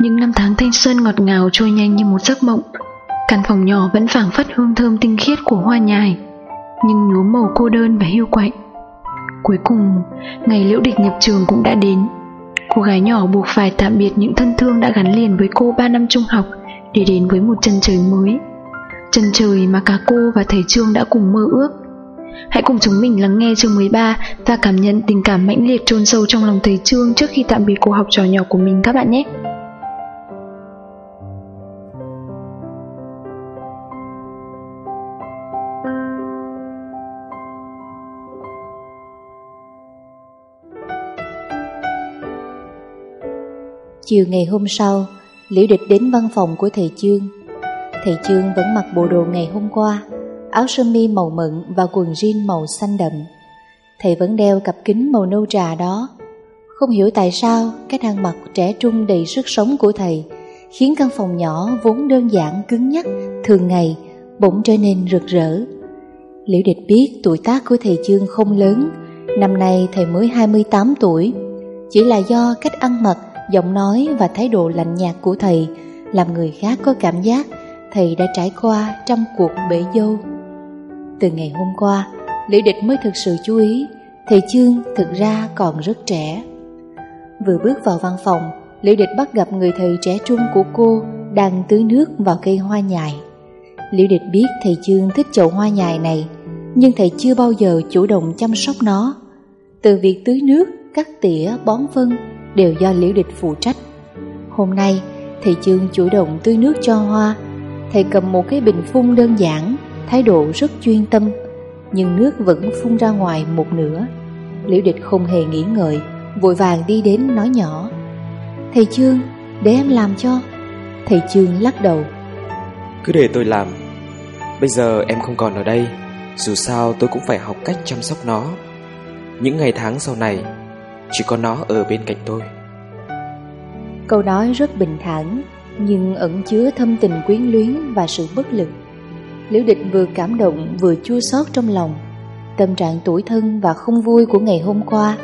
Những năm tháng thanh xuân ngọt ngào trôi nhanh như một giấc mộng. Căn phòng nhỏ vẫn phảng phất hương thơm tinh khiết của hoa nhài Nhưng nhuốm màu cô đơn và hiu quạnh. Cuối cùng, ngày liễu địch nhập trường cũng đã đến. Cô gái nhỏ buộc phải tạm biệt những thân thương đã gắn liền với cô 3 năm trung học Để đến với một chân trời mới. Chân trời mà cả cô và thầy Trương đã cùng mơ ước. Hãy cùng chúng mình lắng nghe chương 13 và cảm nhận tình cảm mãnh liệt chôn sâu trong lòng thầy Trương trước khi tạm biệt cô học trò nhỏ của mình các bạn nhé. Chiều ngày hôm sau, Liễu Địch đến văn phòng của thầy Trương. Thầy Trương vẫn mặc bộ đồ ngày hôm qua, áo sơ mi màu mận và quần jean màu xanh đậm. Thầy vẫn đeo cặp kính màu nâu trà đó. Không hiểu tại sao cách ăn mặc trẻ trung đầy sức sống của thầy khiến căn phòng nhỏ vốn đơn giản cứng nhắc thường ngày bỗng trở nên rực rỡ. Liễu Địch biết tuổi tác của thầy Trương không lớn, năm nay thầy mới 28 tuổi. Chỉ là do cách ăn mặc, giọng nói và thái độ lạnh nhạt của thầy làm người khác có cảm giác thầy đã trải qua trăm cuộc bể dâu. Từ ngày hôm qua, Lý Địch mới thực sự chú ý, thầy Chương thực ra còn rất trẻ. Vừa bước vào văn phòng, Lý Địch bắt gặp người thầy trẻ trung của cô đang tưới nước vào cây hoa nhài. Lý Địch biết thầy Chương thích chậu hoa nhài này, nhưng thầy chưa bao giờ chủ động chăm sóc nó. Từ việc tưới nước, cắt tỉa, bón phân đều do Liễu Địch phụ trách. Hôm nay, thầy Chương chủ động tưới nước cho hoa. Thầy cầm một cái bình phun đơn giản, thái độ rất chuyên tâm, nhưng nước vẫn phun ra ngoài một nửa. Liễu Địch không hề nghĩ ngợi, vội vàng đi đến nói nhỏ. Thầy Chương, để em làm cho. Thầy Chương lắc đầu. Cứ để tôi làm. Bây giờ em không còn ở đây, dù sao tôi cũng phải học cách chăm sóc nó. Những ngày tháng sau này, chỉ có nó ở bên cạnh tôi. Câu nói rất bình thản, nhưng ẩn chứa thâm tình quyến luyến và sự bất lực. Liễu Địch vừa cảm động vừa chua xót trong lòng. Tâm trạng tủi thân và không vui của ngày hôm qua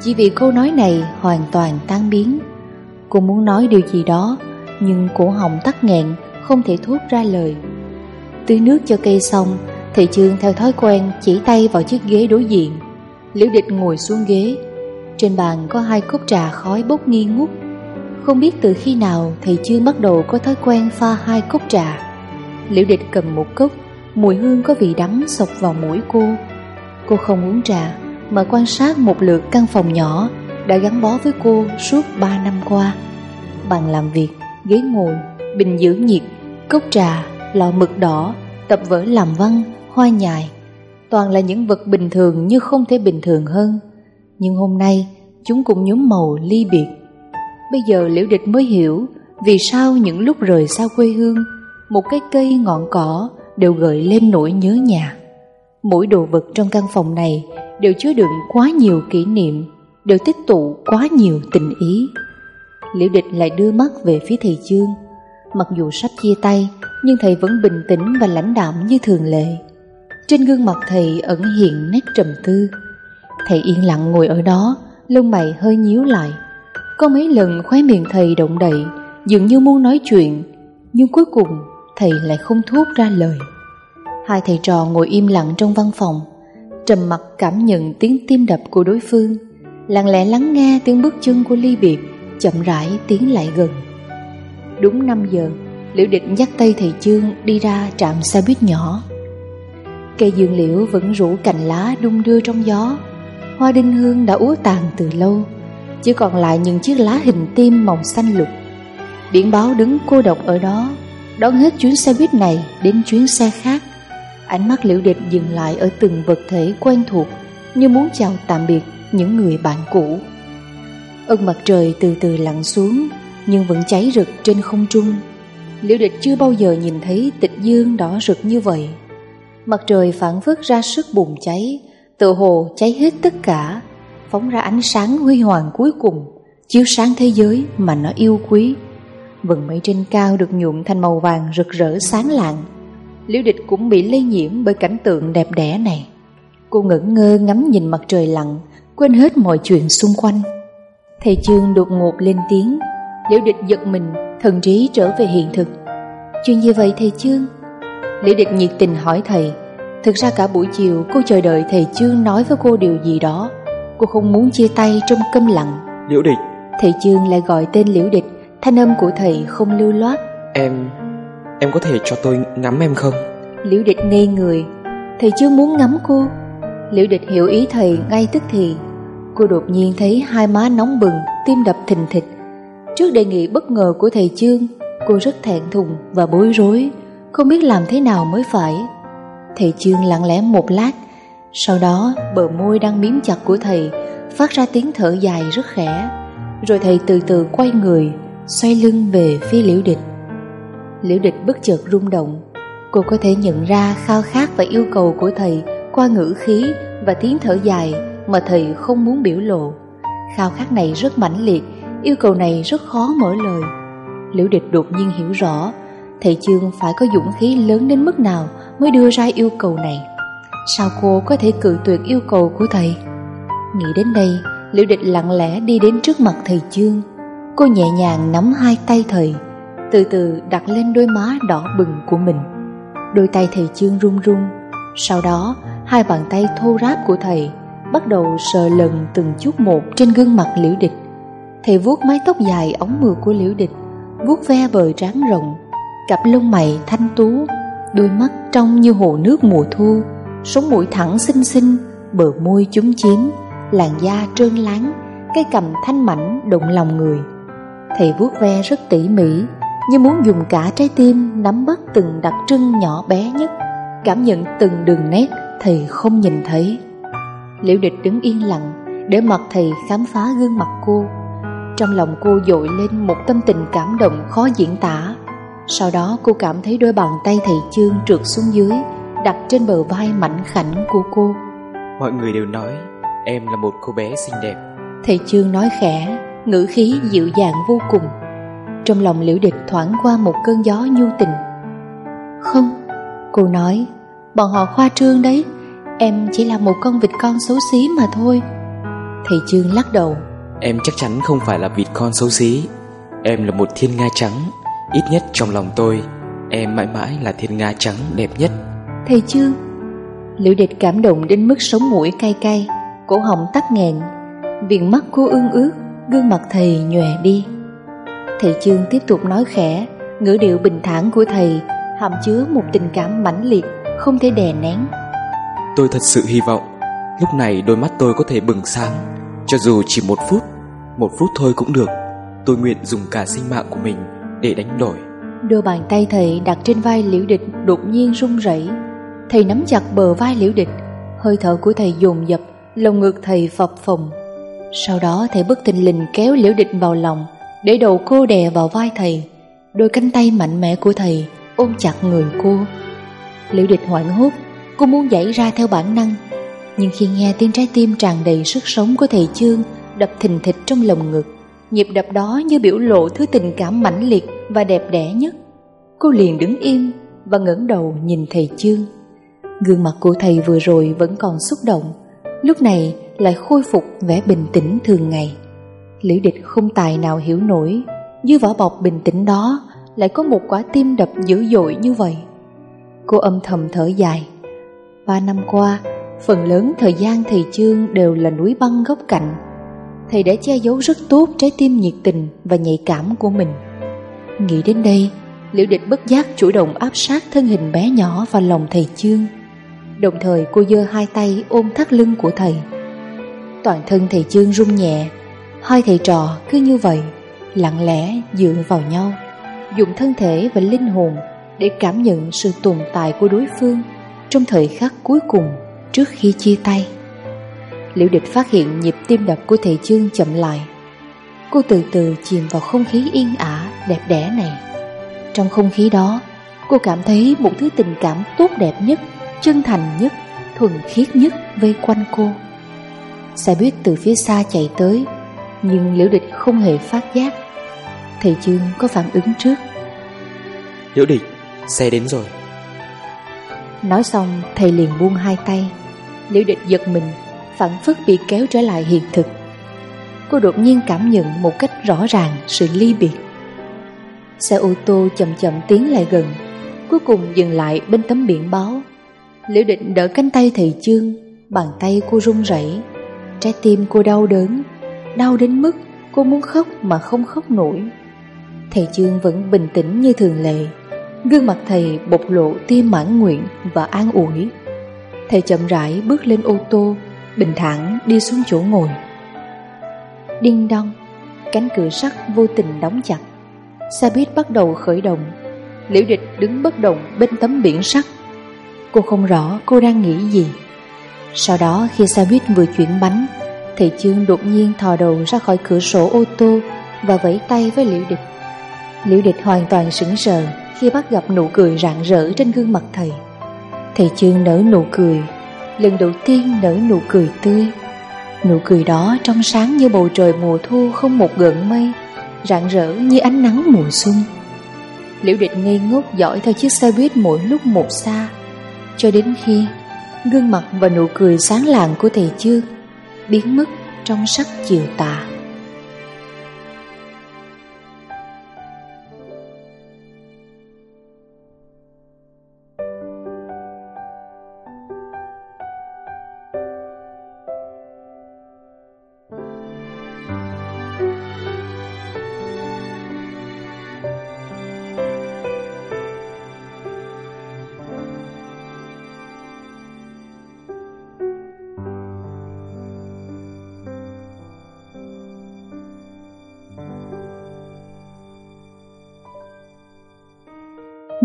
chỉ vì câu nói này hoàn toàn tan biến. Cô muốn nói điều gì đó, nhưng cổ họng tắc nghẹn, không thể thốt ra lời. Tưới nước cho cây xong, thị Trương theo thói quen chỉ tay vào chiếc ghế đối diện. Liễu Địch ngồi xuống ghế. Trên bàn có hai cốc trà khói bốc nghi ngút. Không biết từ khi nào thầy chưa bắt đầu có thói quen pha hai cốc trà. Liễu Địch cầm một cốc, mùi hương có vị đắng sộc vào mũi cô. Cô không uống trà, mà quan sát một lượt căn phòng nhỏ đã gắn bó với cô suốt 3 năm qua. Bàn làm việc, ghế ngồi, bình giữ nhiệt, cốc trà, lọ mực đỏ, tập vở làm văn, hoa nhài. Toàn là những vật bình thường như không thể bình thường hơn. Nhưng hôm nay, chúng cũng nhuốm màu ly biệt. Bây giờ Liễu Địch mới hiểu vì sao những lúc rời xa quê hương, một cái cây ngọn cỏ đều gợi lên nỗi nhớ nhà. Mỗi đồ vật trong căn phòng này đều chứa đựng quá nhiều kỷ niệm, đều tích tụ quá nhiều tình ý. Liễu địch lại đưa mắt về phía thầy chương. Mặc dù sắp chia tay, nhưng thầy vẫn bình tĩnh và lãnh đạm như thường lệ. Trên gương mặt thầy ẩn hiện nét trầm tư. Thầy yên lặng ngồi ở đó, lông mày hơi nhíu lại. Có mấy lần khóe miệng thầy động đậy, dường như muốn nói chuyện, nhưng cuối cùng thầy lại không thốt ra lời. Hai thầy trò ngồi im lặng trong văn phòng, trầm mặc cảm nhận tiếng tim đập của đối phương, lặng lẽ lắng nghe tiếng bước chân của ly biệt, chậm rãi tiến lại gần. Đúng 5 giờ, Liễu định dắt tay thầy Trương đi ra trạm xe buýt nhỏ. Cây dương liễu vẫn rủ cành lá đung đưa trong gió, hoa đinh hương đã úa tàn từ lâu, chỉ còn lại những chiếc lá hình tim màu xanh lục. Biển báo đứng cô độc ở đó, đón hết chuyến xe buýt này đến chuyến xe khác. Ánh mắt liễu địch dừng lại ở từng vật thể quen thuộc Như muốn chào tạm biệt những người bạn cũ Ân mặt trời từ từ lặn xuống Nhưng vẫn cháy rực trên không trung Liễu địch chưa bao giờ nhìn thấy tịch dương đỏ rực như vậy Mặt trời phản phất ra sức bùng cháy Tự hồ cháy hết tất cả, Phóng ra ánh sáng huy hoàng cuối cùng, Chiếu sáng thế giới mà nó yêu quý. Vầng mây trên cao được nhuộm thành màu vàng rực rỡ sáng lạng. Liễu địch cũng bị lây nhiễm bởi cảnh tượng đẹp đẽ này. Cô ngẩn ngơ ngắm nhìn mặt trời lặn, Quên hết mọi chuyện xung quanh. Thầy Trương đột ngột lên tiếng. Liễu địch giật mình, Thần trí trở về hiện thực. Chuyện gì vậy thầy Chương? Liễu địch nhiệt tình hỏi thầy. Thực ra cả buổi chiều cô chờ đợi thầy Chương nói với cô điều gì đó. Cô không muốn chia tay trong câm lặng. Liễu địch. Thầy Chương lại gọi tên Liễu địch. Thanh âm của thầy không lưu loát. Em... em có thể cho tôi ngắm em không? Liễu địch ngây người. Thầy Chương muốn ngắm cô. Liễu địch hiểu ý thầy ngay tức thì. Cô đột nhiên thấy hai má nóng bừng Tim đập thình thịch. Trước đề nghị bất ngờ của thầy Chương Cô rất thẹn thùng và bối rối. Không biết làm thế nào mới phải Thầy Chương lặng lẽ một lát. Sau đó, bờ môi đang miếm chặt của thầy, Phát ra tiếng thở dài rất khẽ. Rồi thầy từ từ quay người, Xoay lưng về phía liễu địch. Liễu địch bất chợt rung động. Cô có thể nhận ra khao khát và yêu cầu của thầy Qua ngữ khí và tiếng thở dài Mà thầy không muốn biểu lộ. Khao khát này rất mãnh liệt, Yêu cầu này rất khó mở lời. Liễu địch đột nhiên hiểu rõ Thầy chương phải có dũng khí lớn đến mức nào Mới đưa ra yêu cầu này? Sao cô có thể cự tuyệt yêu cầu của thầy? Nghĩ đến đây, Liễu địch lặng lẽ đi đến trước mặt thầy chương. Cô nhẹ nhàng nắm hai tay thầy, Từ từ đặt lên đôi má đỏ bừng của mình. Đôi tay thầy chương run run. Sau đó, hai bàn tay thô ráp của thầy Bắt đầu sờ lần từng chút một trên gương mặt liễu địch. Thầy vuốt mái tóc dài ống mượt của liễu địch, vuốt ve bờ trán rộng cặp lông mày thanh tú đôi mắt trong như hồ nước mùa thu sống mũi thẳng xinh xinh bờ môi chúng chín, làn da trơn láng cái cầm thanh mảnh động lòng người. Thầy vuốt ve rất tỉ mỉ như muốn dùng cả trái tim nắm bắt từng đặc trưng nhỏ bé nhất. Cảm nhận từng đường nét thầy không nhìn thấy. Liễu địch đứng yên lặng để mặc thầy khám phá gương mặt cô. Trong lòng cô dội lên một tâm tình cảm động khó diễn tả. Sau đó cô cảm thấy đôi bàn tay thầy Chương trượt xuống dưới Đặt trên bờ vai mảnh khảnh của cô. Mọi người đều nói em là một cô bé xinh đẹp. Thầy Chương nói khẽ, ngữ khí dịu dàng vô cùng. Trong lòng liễu địch thoảng qua một cơn gió nhu tình. Không, cô nói, bọn họ khoa trương đấy. Em chỉ là một con vịt con xấu xí mà thôi. Thầy Chương lắc đầu. Em chắc chắn không phải là vịt con xấu xí. Em là một thiên nga trắng Ít nhất trong lòng tôi Em mãi mãi là thiên nga trắng đẹp nhất. Thầy chưa Liễu địch cảm động đến mức sống mũi cay cay Cổ họng tắc nghẹn Viền mắt cô ương ướt Gương mặt thầy nhòe đi. Thầy Chương tiếp tục nói khẽ Ngữ điệu bình thản của thầy Hàm chứa một tình cảm mãnh liệt Không thể đè nén. Tôi thật sự hy vọng Lúc này đôi mắt tôi có thể bừng sáng cho dù chỉ một phút Một phút thôi cũng được Tôi nguyện dùng cả sinh mạng của mình để đánh đổi. Đôi bàn tay thầy đặt trên vai liễu địch Đột nhiên run rẩy. Thầy nắm chặt bờ vai liễu địch. Hơi thở của thầy dồn dập Lồng ngực thầy phập phồng. Sau đó thầy bất tình lình kéo liễu địch vào lòng Để đầu cô đè vào vai thầy. Đôi cánh tay mạnh mẽ của thầy Ôm chặt người cô. Liễu địch hoảng hốt Cô muốn dãy ra theo bản năng. Nhưng khi nghe tiếng trái tim tràn đầy sức sống của thầy Chương đập thình thịch trong lồng ngực, nhịp đập đó như biểu lộ thứ tình cảm mãnh liệt và đẹp đẽ nhất. Cô liền đứng im và ngẩng đầu nhìn thầy Chương. Gương mặt của thầy vừa rồi vẫn còn xúc động, lúc này lại khôi phục vẻ bình tĩnh thường ngày. Liễu địch không tài nào hiểu nổi, dưới vỏ bọc bình tĩnh đó lại có một quả tim đập dữ dội như vậy. Cô âm thầm thở dài. Ba năm qua, Phần lớn thời gian thầy Chương đều là núi băng góc cạnh Thầy đã che giấu rất tốt trái tim nhiệt tình và nhạy cảm của mình. Nghĩ đến đây, Liễu địch bất giác chủ động áp sát thân hình bé nhỏ vào lòng thầy Chương. Đồng thời cô giơ hai tay ôm thắt lưng của thầy. Toàn thân thầy Chương rung nhẹ Hai thầy trò cứ như vậy Lặng lẽ dựa vào nhau Dùng thân thể và linh hồn Để cảm nhận sự tồn tại của đối phương Trong thời khắc cuối cùng trước khi chia tay. Liễu địch phát hiện nhịp tim đập của thầy Chương chậm lại. Cô từ từ chìm vào không khí yên ả, đẹp đẽ này. Trong không khí đó, cô cảm thấy một thứ tình cảm tốt đẹp nhất, chân thành nhất, thuần khiết nhất vây quanh cô. Xe buýt từ phía xa chạy tới, nhưng Liễu địch không hề phát giác. Thầy Chương có phản ứng trước. Liễu địch, xe đến rồi. Nói xong thầy liền buông hai tay Liễu địch giật mình Phản phất bị kéo trở lại hiện thực. Cô đột nhiên cảm nhận một cách rõ ràng sự ly biệt. Xe ô tô chậm chậm tiến lại gần, Cuối cùng dừng lại bên tấm biển báo. Liễu định đỡ cánh tay thầy chương, Bàn tay cô run rẩy. Trái tim cô đau đớn, Đau đến mức cô muốn khóc mà không khóc nổi. Thầy chương vẫn bình tĩnh như thường lệ. Gương mặt thầy bộc lộ tia mãn nguyện và an ủi. Thầy chậm rãi bước lên ô tô Bình thản đi xuống chỗ ngồi. Đinh đong, Cánh cửa sắt vô tình đóng chặt. Xe buýt bắt đầu khởi động. Liễu địch đứng bất động bên tấm biển sắt. Cô không rõ cô đang nghĩ gì. Sau đó khi xe buýt vừa chuyển bánh, Thầy Chương đột nhiên thò đầu ra khỏi cửa sổ ô tô Và vẫy tay với Liễu địch. Liễu địch hoàn toàn sững sờ Khi bắt gặp nụ cười rạng rỡ trên gương mặt thầy. Thầy Chương nở nụ cười. Lần đầu tiên nở nụ cười tươi. Nụ cười đó trong sáng như bầu trời mùa thu không một gợn mây, Rạng rỡ như ánh nắng mùa xuân. Liễu địch ngây ngốc dõi theo chiếc xe buýt mỗi lúc một xa, Cho đến khi Gương mặt và nụ cười sáng lạng của thầy Chương Biến mất trong sắc chiều tà.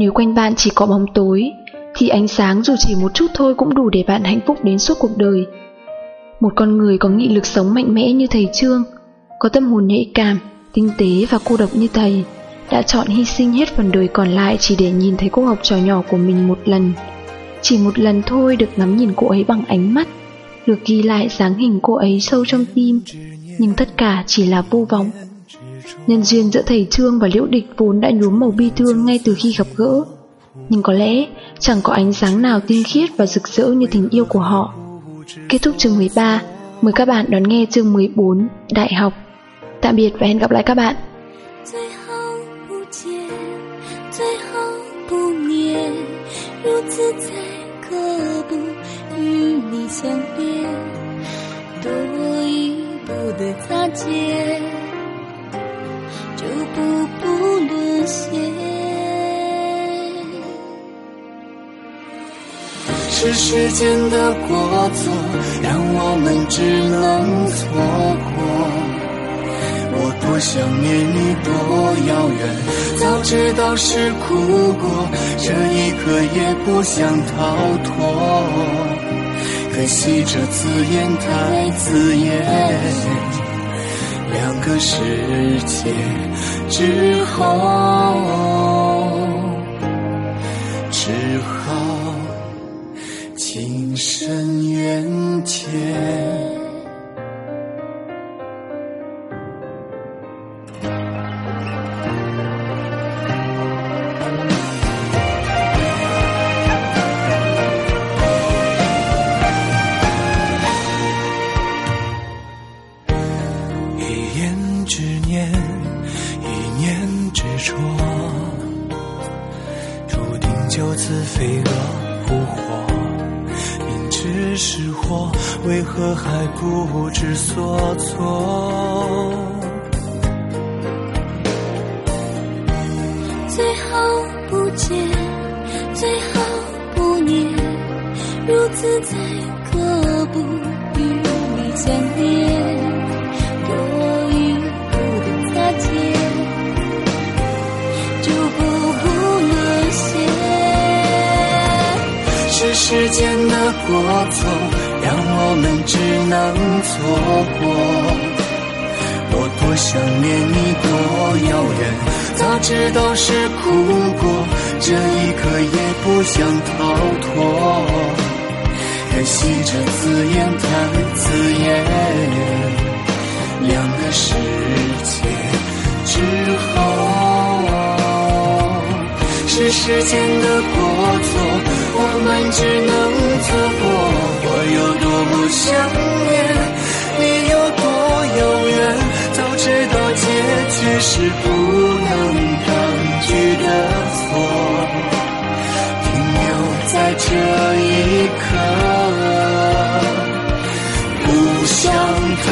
Nếu quanh bạn chỉ có bóng tối, thì ánh sáng dù chỉ một chút thôi cũng đủ để bạn hạnh phúc đến suốt cuộc đời. Một con người có nghị lực sống mạnh mẽ như thầy Trương, có tâm hồn nhạy cảm, tinh tế và cô độc như thầy, đã chọn hy sinh hết phần đời còn lại chỉ để nhìn thấy cô học trò nhỏ của mình một lần. Chỉ một lần thôi được ngắm nhìn cô ấy bằng ánh mắt, được ghi lại dáng hình cô ấy sâu trong tim, nhưng tất cả chỉ là vô vọng. Nhân duyên giữa thầy Trương và Liễu Địch vốn đã nhuốm màu bi thương ngay từ khi gặp gỡ. Nhưng có lẽ chẳng có ánh sáng nào tinh khiết và rực rỡ như tình yêu của họ. Kết thúc chương 13, mời các bạn đón nghe chương 14, Đại học. Tạm biệt và hẹn gặp lại các bạn. 最后不见，最后不念，如此才可不与你相恋，多一步的擦肩。 步步沦陷。是时间的过错，让我们只能错过。我多想念你，多遥远，早知道是苦果，这一刻也不想逃脱。可惜这字眼太刺眼。两个世界之后，只好情深缘浅。一念执念，一念执着，注定就此飞蛾扑火。明知是祸，为何还不知所措？最后不见，最后不念，如此才可不与你相恋。时间的过错。让我们只能错过。我多想念你，多遥远。早知道是苦果，这一刻也不想逃脱。可惜这字眼太刺眼，两个世界之后，是时间的过错我们只能错过。我有多么想念你有多遥远都知道结局是不能抗拒的错。停留在这一刻不想逃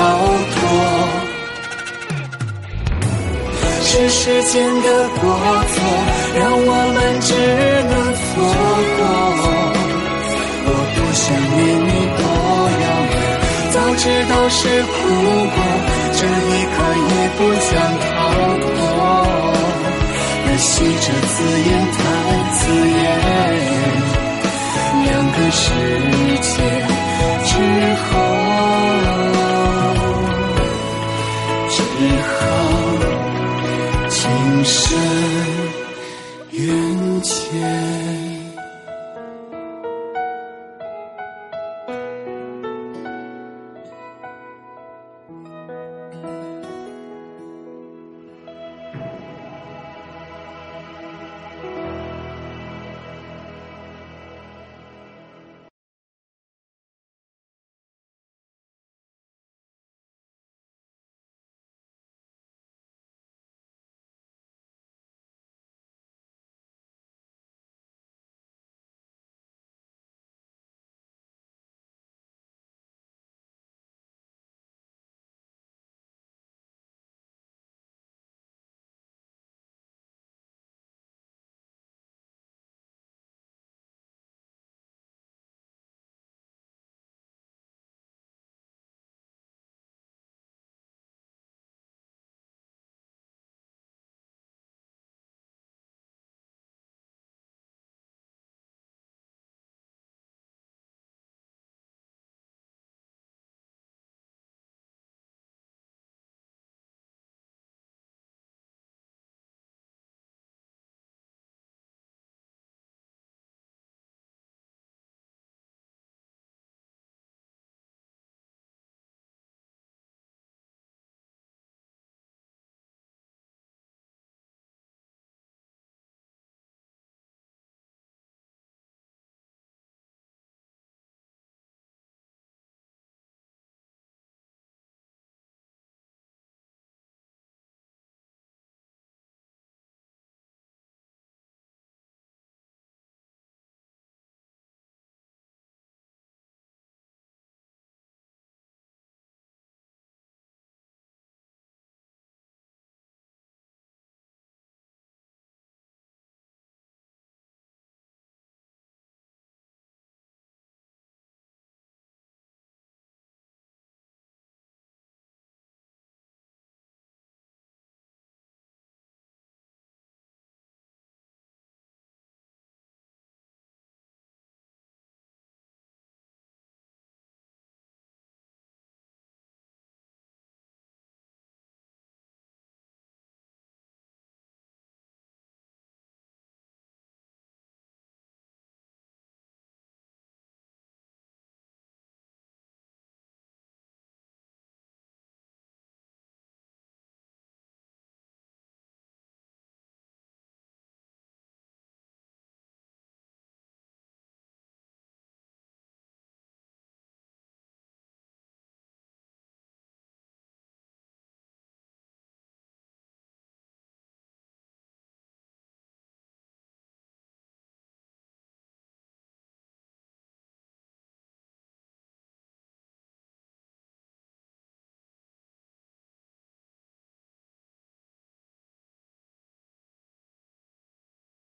脱。是时间的过错让我们只能错过。我不想念你多遥远，早知道是苦果，这一刻也不。